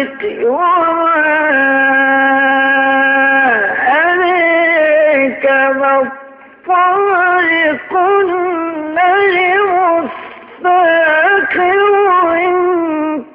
عليك وما عليك مطلق النجم الساكر إن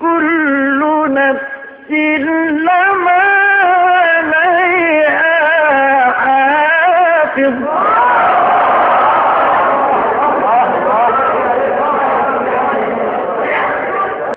كل نفس لما عليها حافظ